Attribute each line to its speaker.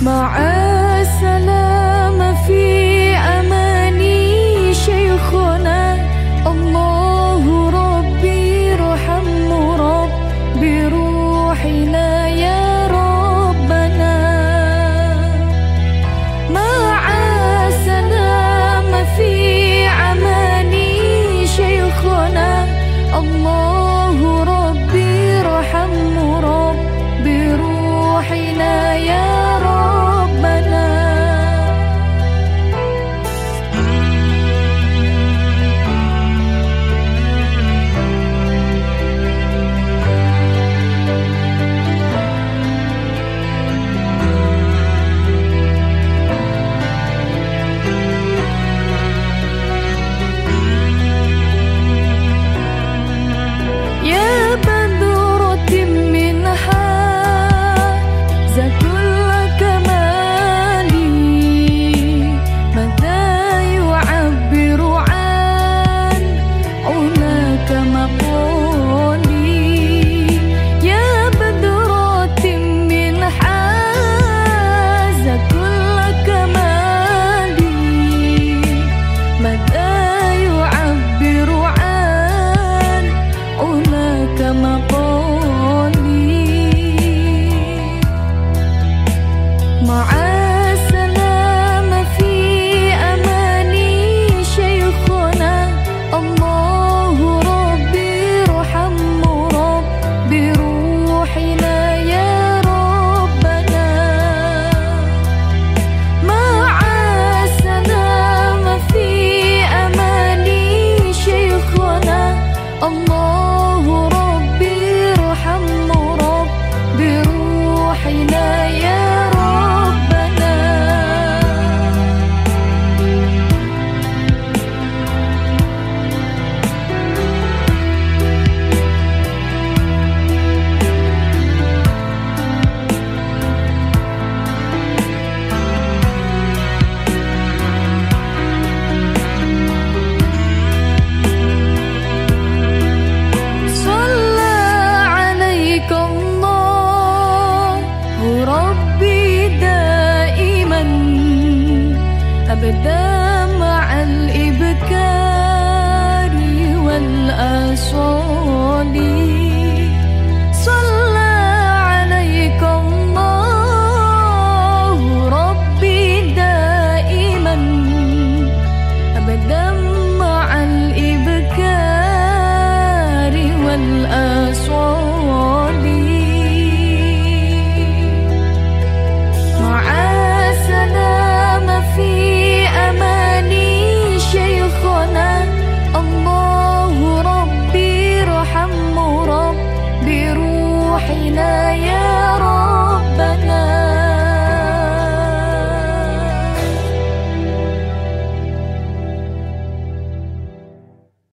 Speaker 1: ربي mong 说你。